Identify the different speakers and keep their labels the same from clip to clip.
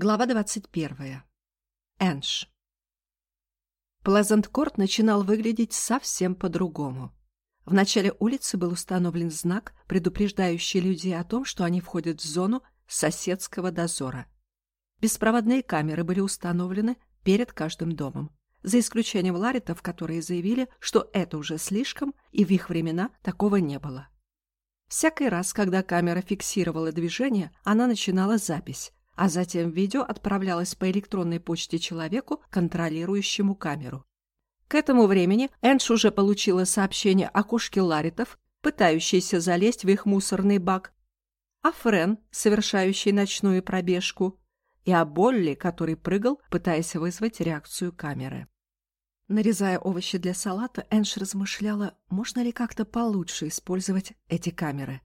Speaker 1: Глава 21. Энж. Плазант-Корт начинал выглядеть совсем по-другому. В начале улицы был установлен знак, предупреждающий людей о том, что они входят в зону соседского дозора. Беспроводные камеры были установлены перед каждым домом, за исключением ларитов, которые заявили, что это уже слишком, и в их времена такого не было. Всякий раз, когда камера фиксировала движение, она начинала запись, а затем видео отправлялось по электронной почте человеку, контролирующему камеру. К этому времени Эндж уже получила сообщение о кошке Ларитов, пытающейся залезть в их мусорный бак, о Френ, совершающей ночную пробежку, и о Болли, который прыгал, пытаясь вызвать реакцию камеры. Нарезая овощи для салата, Эндж размышляла, можно ли как-то получше использовать эти камеры.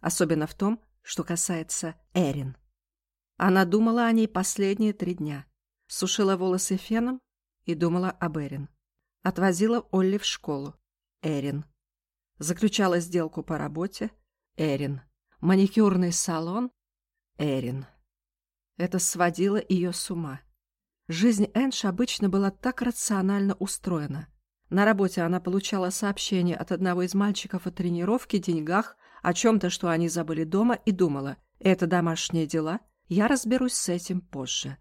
Speaker 1: Особенно в том, что касается Эрин. Она думала о ней последние три дня. Сушила волосы феном и думала об Эрин. Отвозила Олли в школу. Эрин. Заключала сделку по работе. Эрин. Маникюрный салон. Эрин. Это сводило ее с ума. Жизнь Энш обычно была так рационально устроена. На работе она получала сообщение от одного из мальчиков о тренировке, деньгах, о чем-то, что они забыли дома, и думала, это домашние дела, я разберусь с этим позже.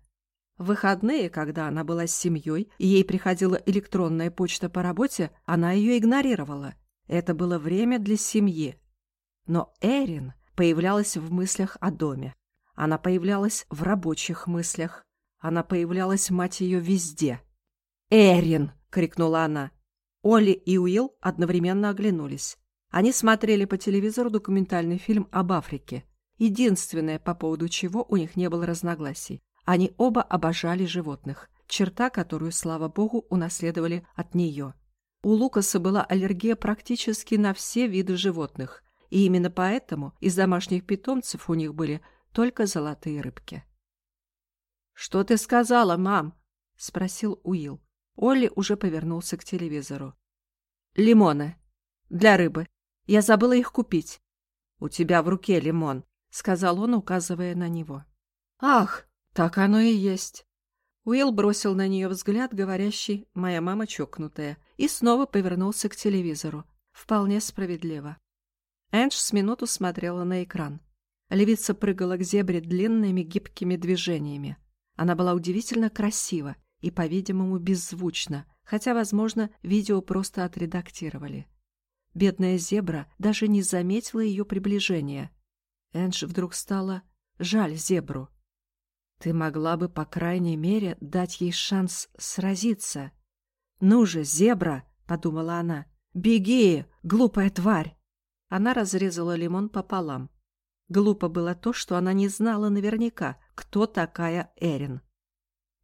Speaker 1: В выходные, когда она была с семьей, и ей приходила электронная почта по работе, она ее игнорировала. Это было время для семьи. Но Эрин появлялась в мыслях о доме. Она появлялась в рабочих мыслях. Она появлялась, мать ее, везде. «Эрин!» — крикнула она. Олли и Уилл одновременно оглянулись. Они смотрели по телевизору документальный фильм об Африке. Единственное, по поводу чего у них не было разногласий. Они оба обожали животных, черта, которую, слава богу, унаследовали от нее. У Лукаса была аллергия практически на все виды животных, и именно поэтому из домашних питомцев у них были только золотые рыбки. «Что ты сказала, мам?» — спросил Уилл. Олли уже повернулся к телевизору. «Лимоны. Для рыбы. Я забыла их купить». «У тебя в руке лимон. — сказал он, указывая на него. «Ах, так оно и есть!» Уилл бросил на нее взгляд, говорящий «моя мама чокнутая», и снова повернулся к телевизору. Вполне справедливо. Эндж с минуту смотрела на экран. Левица прыгала к зебре длинными гибкими движениями. Она была удивительно красива и, по-видимому, беззвучна, хотя, возможно, видео просто отредактировали. Бедная зебра даже не заметила ее приближения — Эндж вдруг стало жаль зебру. Ты могла бы, по крайней мере, дать ей шанс сразиться. «Ну же, зебра!» — подумала она. «Беги, глупая тварь!» Она разрезала лимон пополам. Глупо было то, что она не знала наверняка, кто такая Эрин.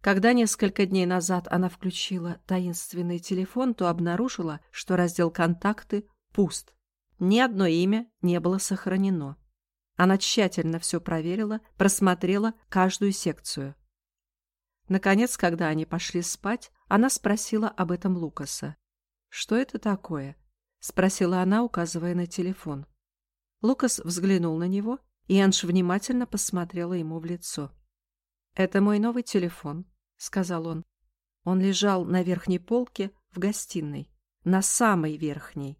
Speaker 1: Когда несколько дней назад она включила таинственный телефон, то обнаружила, что раздел «Контакты» пуст. Ни одно имя не было сохранено. Она тщательно все проверила, просмотрела каждую секцию. Наконец, когда они пошли спать, она спросила об этом Лукаса. «Что это такое?» — спросила она, указывая на телефон. Лукас взглянул на него, и Энж внимательно посмотрела ему в лицо. «Это мой новый телефон», — сказал он. Он лежал на верхней полке в гостиной, на самой верхней.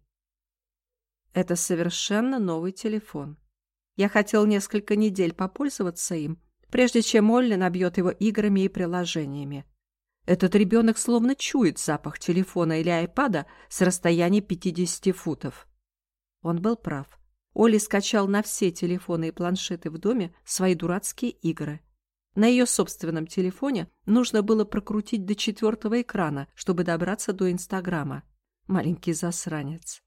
Speaker 1: «Это совершенно новый телефон. Я хотел несколько недель попользоваться им, прежде чем Олли набьет его играми и приложениями. Этот ребенок словно чует запах телефона или айпада с расстояния 50 футов. Он был прав. Олли скачал на все телефоны и планшеты в доме свои дурацкие игры. На ее собственном телефоне нужно было прокрутить до четвертого экрана, чтобы добраться до Инстаграма. Маленький засранец.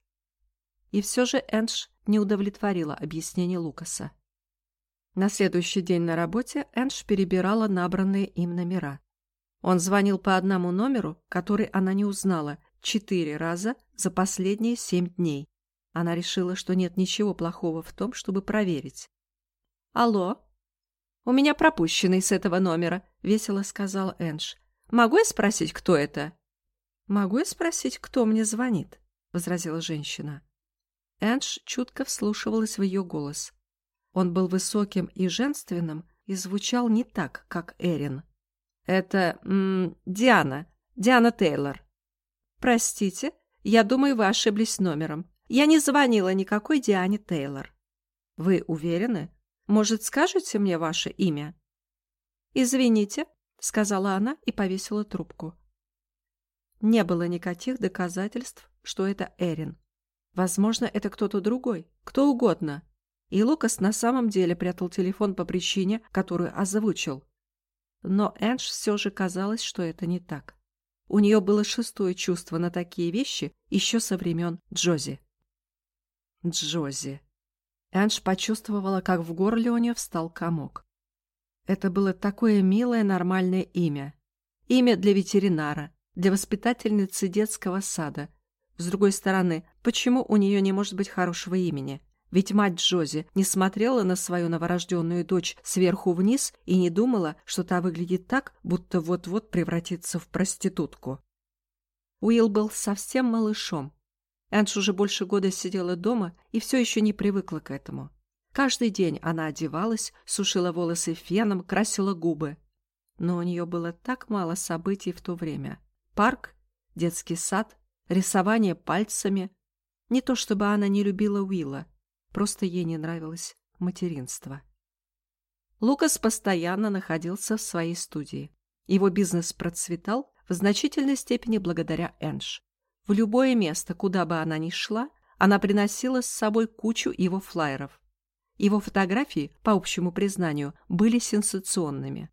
Speaker 1: И все же Эндж не удовлетворила объяснение Лукаса. На следующий день на работе Эндж перебирала набранные им номера. Он звонил по одному номеру, который она не узнала, четыре раза за последние семь дней. Она решила, что нет ничего плохого в том, чтобы проверить. «Алло?» «У меня пропущенный с этого номера», — весело сказал Эндж. «Могу я спросить, кто это?» «Могу я спросить, кто мне звонит?» — возразила женщина. Эндж чутко вслушивалась в ее голос. Он был высоким и женственным, и звучал не так, как Эрин. «Это... М, Диана. Диана Тейлор». «Простите, я думаю, вы ошиблись номером. Я не звонила никакой Диане Тейлор». «Вы уверены? Может, скажете мне ваше имя?» «Извините», — сказала она и повесила трубку. Не было никаких доказательств, что это Эрин. Возможно, это кто-то другой, кто угодно. И Лукас на самом деле прятал телефон по причине, которую озвучил. Но Эндж все же казалось, что это не так. У нее было шестое чувство на такие вещи еще со времен Джози. Джози. Эндж почувствовала, как в горле у нее встал комок. Это было такое милое нормальное имя. Имя для ветеринара, для воспитательницы детского сада. С другой стороны, почему у нее не может быть хорошего имени? Ведь мать Джози не смотрела на свою новорожденную дочь сверху вниз и не думала, что та выглядит так, будто вот-вот превратится в проститутку. Уилл был совсем малышом. Эндж уже больше года сидела дома и все еще не привыкла к этому. Каждый день она одевалась, сушила волосы феном, красила губы. Но у нее было так мало событий в то время. Парк, детский сад, рисование пальцами. Не то чтобы она не любила Уилла, Просто ей не нравилось материнство. Лукас постоянно находился в своей студии. Его бизнес процветал в значительной степени благодаря Эндж. В любое место, куда бы она ни шла, она приносила с собой кучу его флайеров. Его фотографии, по общему признанию, были сенсационными.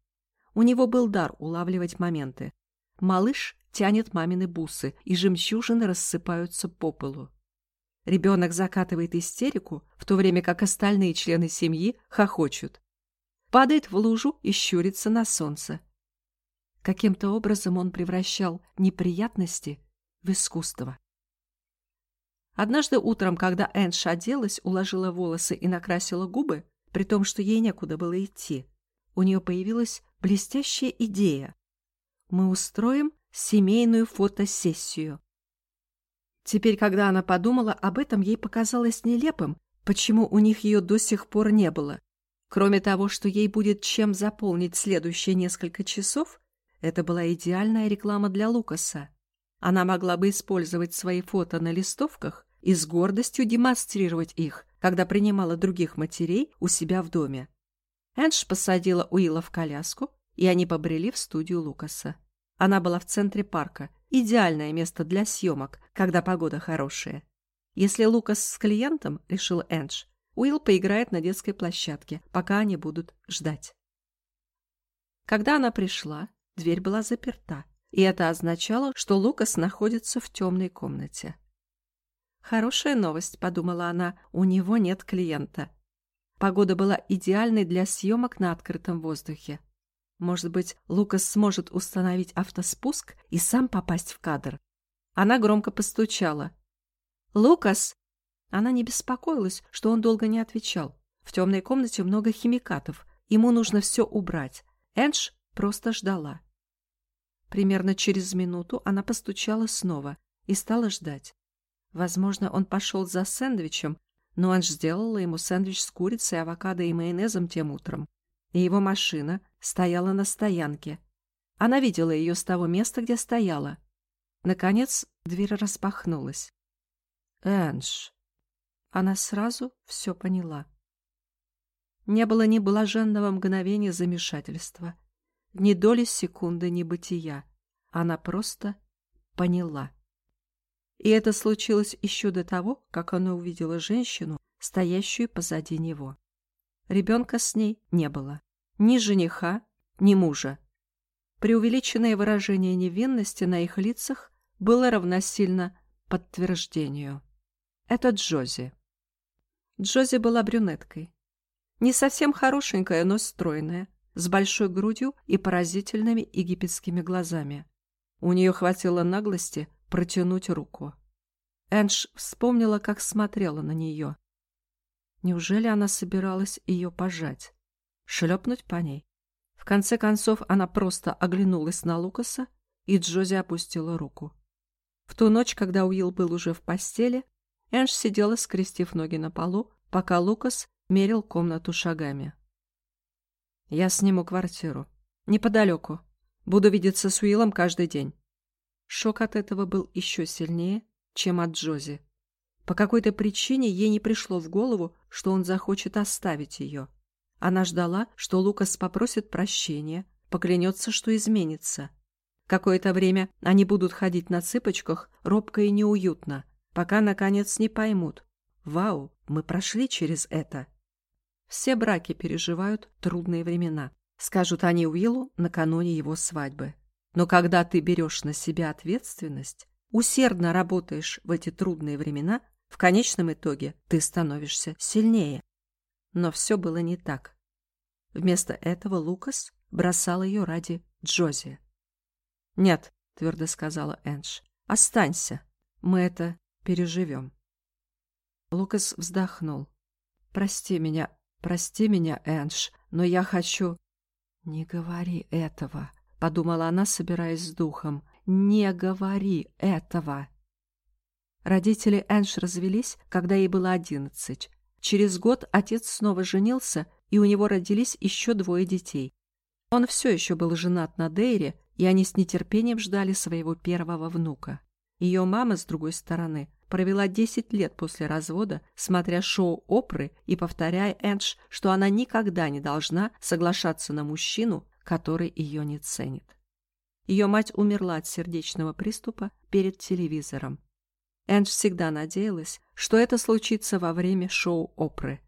Speaker 1: У него был дар улавливать моменты. Малыш тянет мамины бусы, и жемчужины рассыпаются по полу. Ребенок закатывает истерику, в то время как остальные члены семьи хохочут. Падает в лужу и щурится на солнце. Каким-то образом он превращал неприятности в искусство. Однажды утром, когда Энш оделась, уложила волосы и накрасила губы, при том, что ей некуда было идти, у нее появилась блестящая идея. Мы устроим семейную фотосессию. Теперь, когда она подумала об этом, ей показалось нелепым, почему у них ее до сих пор не было. Кроме того, что ей будет чем заполнить следующие несколько часов, это была идеальная реклама для Лукаса. Она могла бы использовать свои фото на листовках и с гордостью демонстрировать их, когда принимала других матерей у себя в доме. Эндж посадила Уилла в коляску, и они побрели в студию Лукаса. Она была в центре парка, идеальное место для съемок, когда погода хорошая. Если Лукас с клиентом, решил Эндж, Уилл поиграет на детской площадке, пока они будут ждать. Когда она пришла, дверь была заперта, и это означало, что Лукас находится в темной комнате. «Хорошая новость», — подумала она, — «у него нет клиента». Погода была идеальной для съемок на открытом воздухе. Может быть, Лукас сможет установить автоспуск и сам попасть в кадр. Она громко постучала. «Лукас!» Она не беспокоилась, что он долго не отвечал. В темной комнате много химикатов. Ему нужно все убрать. Эндж просто ждала. Примерно через минуту она постучала снова и стала ждать. Возможно, он пошел за сэндвичем, но Эндж сделала ему сэндвич с курицей, авокадо и майонезом тем утром. И его машина стояла на стоянке. Она видела ее с того места, где стояла. Наконец дверь распахнулась. «Эндж!» Она сразу все поняла. Не было ни блаженного мгновения замешательства, ни доли секунды небытия. Она просто поняла. И это случилось еще до того, как она увидела женщину, стоящую позади него. Ребенка с ней не было. Ни жениха, ни мужа. Преувеличенное выражение невинности на их лицах было равносильно подтверждению. Это Джози. Джози была брюнеткой. Не совсем хорошенькая, но стройная, с большой грудью и поразительными египетскими глазами. У нее хватило наглости протянуть руку. Эндж вспомнила, как смотрела на нее. Неужели она собиралась ее пожать? Шлепнуть по ней. В конце концов она просто оглянулась на Лукаса, и Джози опустила руку. В ту ночь, когда Уилл был уже в постели, Энж сидела, скрестив ноги на полу, пока Лукас мерил комнату шагами. Я сниму квартиру. Неподалеку. Буду видеться с Уиллом каждый день. Шок от этого был еще сильнее, чем от Джози. По какой-то причине ей не пришло в голову, что он захочет оставить ее. Она ждала, что Лукас попросит прощения, поклянется, что изменится. Какое-то время они будут ходить на цыпочках робко и неуютно, пока, наконец, не поймут. Вау, мы прошли через это. Все браки переживают трудные времена, скажут они Уиллу накануне его свадьбы. Но когда ты берешь на себя ответственность, усердно работаешь в эти трудные времена, в конечном итоге ты становишься сильнее. Но все было не так. Вместо этого Лукас бросал ее ради Джози. «Нет», — твердо сказала Эндж, — «останься, мы это переживем». Лукас вздохнул. «Прости меня, прости меня, Эндж, но я хочу...» «Не говори этого», — подумала она, собираясь с духом. «Не говори этого». Родители Энж развелись, когда ей было одиннадцать. Через год отец снова женился, и у него родились еще двое детей. Он все еще был женат на Дейре, и они с нетерпением ждали своего первого внука. Ее мама, с другой стороны, провела 10 лет после развода, смотря шоу Опры и повторяя Эндж, что она никогда не должна соглашаться на мужчину, который ее не ценит. Ее мать умерла от сердечного приступа перед телевизором. Эндж всегда надеялась, что это случится во время шоу Опры.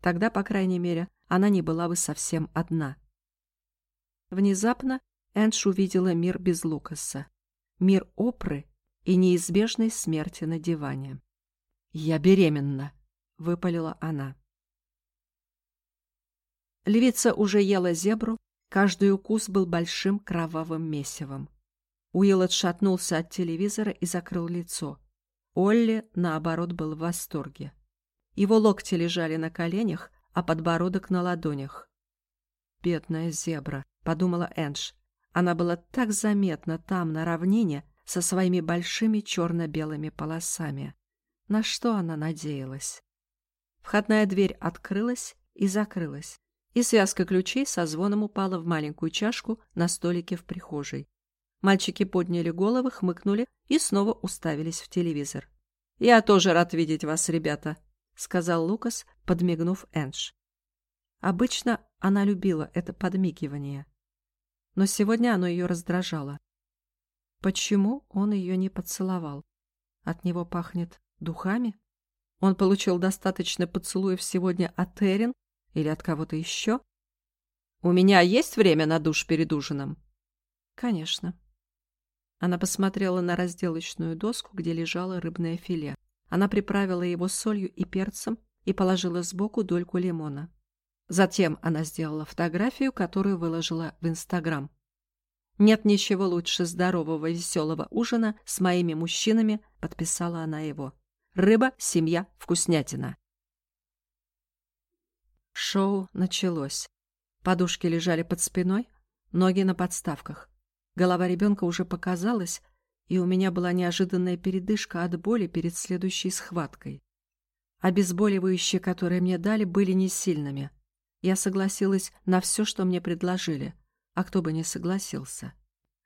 Speaker 1: Тогда, по крайней мере, она не была бы совсем одна. Внезапно Эндж увидела мир без Лукаса. Мир Опры и неизбежной смерти на диване. «Я беременна», — выпалила она. Львица уже ела зебру, каждый укус был большим кровавым месивом. Уилл отшатнулся от телевизора и закрыл лицо. Олли, наоборот, был в восторге. Его локти лежали на коленях, а подбородок на ладонях. «Бедная зебра», — подумала Эндж. Она была так заметна там, на равнине, со своими большими черно-белыми полосами. На что она надеялась? Входная дверь открылась и закрылась, и связка ключей со звоном упала в маленькую чашку на столике в прихожей. Мальчики подняли головы, хмыкнули и снова уставились в телевизор. «Я тоже рад видеть вас, ребята», — сказал Лукас, подмигнув Эндж. Обычно она любила это подмигивание. Но сегодня оно ее раздражало. Почему он ее не поцеловал? От него пахнет духами? Он получил достаточно поцелуев сегодня от Эрин или от кого-то еще? «У меня есть время на душ перед ужином?» «Конечно», она посмотрела на разделочную доску, где лежало рыбное филе. Она приправила его солью и перцем и положила сбоку дольку лимона. Затем она сделала фотографию, которую выложила в Инстаграм. «Нет ничего лучше здорового веселого ужина с моими мужчинами», — подписала она его. «Рыба, семья, вкуснятина». Шоу началось. Подушки лежали под спиной, ноги на подставках. Голова ребенка уже показалась, и у меня была неожиданная передышка от боли перед следующей схваткой. Обезболивающие, которые мне дали, были не сильными. Я согласилась на все, что мне предложили, а кто бы не согласился.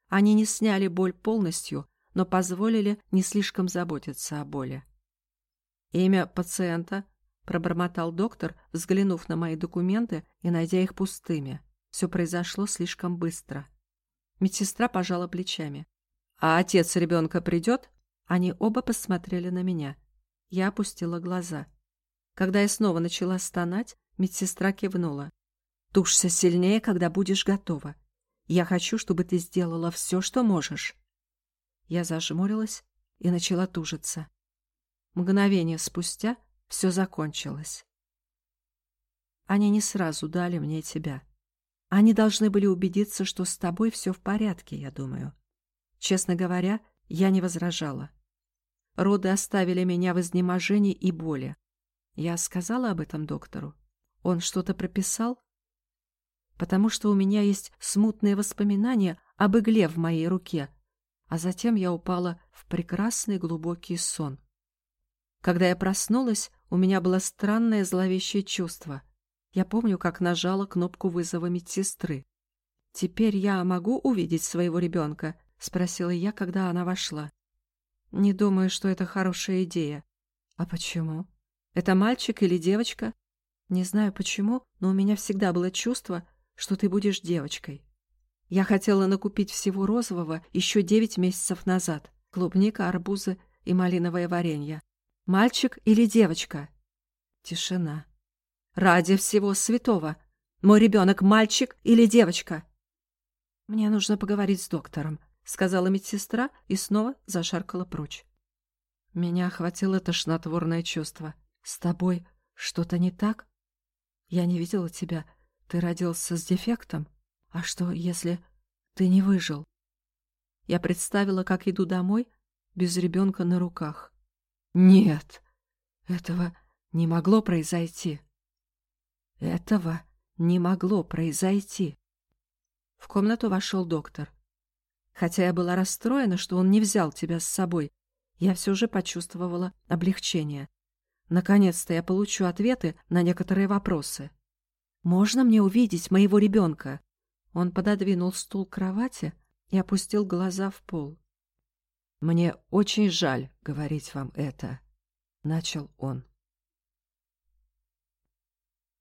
Speaker 1: Они не сняли боль полностью, но позволили не слишком заботиться о боли. «Имя пациента», — пробормотал доктор, взглянув на мои документы и найдя их пустыми. Все произошло слишком быстро. Медсестра пожала плечами. «А отец ребенка придет?» Они оба посмотрели на меня. Я опустила глаза. Когда я снова начала стонать, медсестра кивнула. «Тушься сильнее, когда будешь готова. Я хочу, чтобы ты сделала все, что можешь». Я зажмурилась и начала тужиться. Мгновение спустя все закончилось. Они не сразу дали мне тебя. Они должны были убедиться, что с тобой все в порядке, я думаю. Честно говоря, я не возражала. Роды оставили меня в изнеможении и боли. Я сказала об этом доктору. Он что-то прописал? Потому что у меня есть смутные воспоминания об игле в моей руке, а затем я упала в прекрасный глубокий сон. Когда я проснулась, у меня было странное зловещее чувство. Я помню, как нажала кнопку вызова медсестры. «Теперь я могу увидеть своего ребенка?» — спросила я, когда она вошла. «Не думаю, что это хорошая идея». «А почему? Это мальчик или девочка?» «Не знаю почему, но у меня всегда было чувство, что ты будешь девочкой. Я хотела накупить всего розового еще девять месяцев назад. Клубника, арбузы и малиновое варенье. Мальчик или девочка?» Тишина. «Ради всего святого! Мой ребенок мальчик или девочка?» «Мне нужно поговорить с доктором», — сказала медсестра и снова зашаркала прочь. Меня охватило тошнотворное чувство. «С тобой что-то не так? Я не видела тебя. Ты родился с дефектом? А что, если ты не выжил?» Я представила, как иду домой без ребенка на руках. «Нет, этого не могло произойти. Этого не могло произойти». В комнату вошел доктор. Хотя я была расстроена, что он не взял тебя с собой, я все же почувствовала облегчение. Наконец-то я получу ответы на некоторые вопросы. «Можно мне увидеть моего ребенка?» Он пододвинул стул к кровати и опустил глаза в пол. «Мне очень жаль говорить вам это», — начал он.